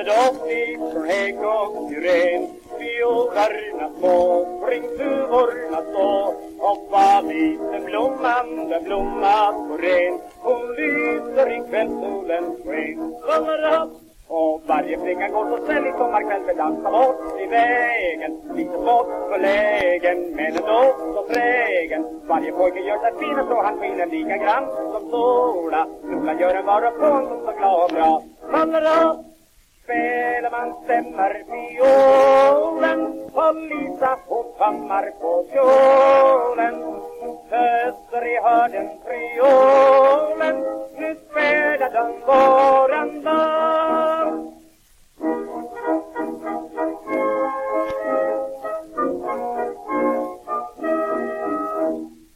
Halledåsby från Hägg och Dyrén Vi små kring tuvorna stå Hoppa liten blomman, den blomma på ren. Hon lyser i kvällssolens sken Sjunger hopp och varje flicka går så ställ i sommarkväll för dansa bort i vägen. Lite bort förlägen men ändå så trägen Varje pojke gör sig fin och så han skiner lika grann som sola. Sola gör en vara på honom så glad och bra. Faller upp spelar man stämmer fiolen och Lisa hon fammar på fiolen Öster i hörden triolen Nu spelar den våran dag.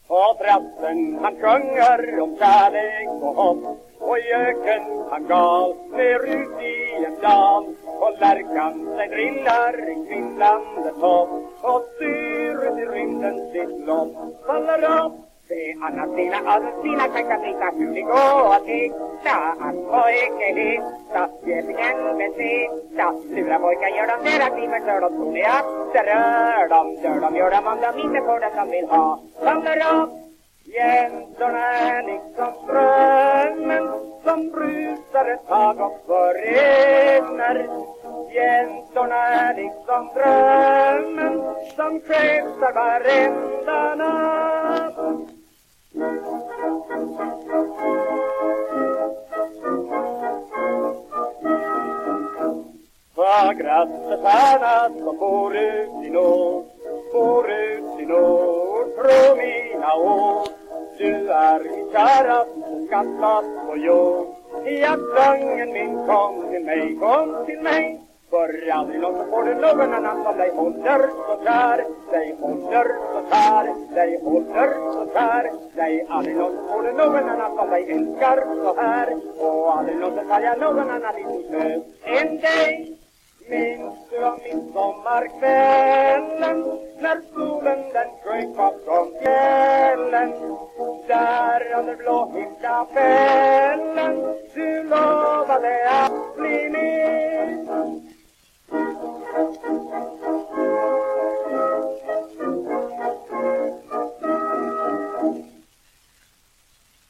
Och brassen han sjunger om kärlek och hopp och göken han gal ner ut i en dam och lärkan sig drillar i kvindlande topp. Och styr i rymden sitt lopp. Faller upp. Se Anna-Stina, Alstina kan kan visa hur det går att hitta. Att pojke hitta Jävligen besitta Lura pojkar gör de deras liv förstör de tror ni att det rör dem Dör de gör de om de inte får det som vill ha. Faller upp. Jäntorna är liksom brusar och förenar. Jäntorna är liksom drömmen som skjutsar varenda natt Fagraste stjärna som bor ut i norr Bor ut i norr Tro mina ord Du är min käraste skattad på jord. Jaktlungen min kom till mig, kom till mig. För aldrig någonsin får du någon annan som dig håller så kär Dig håller så kär, dig håller så kär Dig aldrig någonsin får du någon annan som dig älskar så här Och aldrig någonsin kan jag någon annan i min än dig. Minns du om midsommarkvällen när solen den sjöng bakom fjällen Där under blå himlafällen du lovade att bli min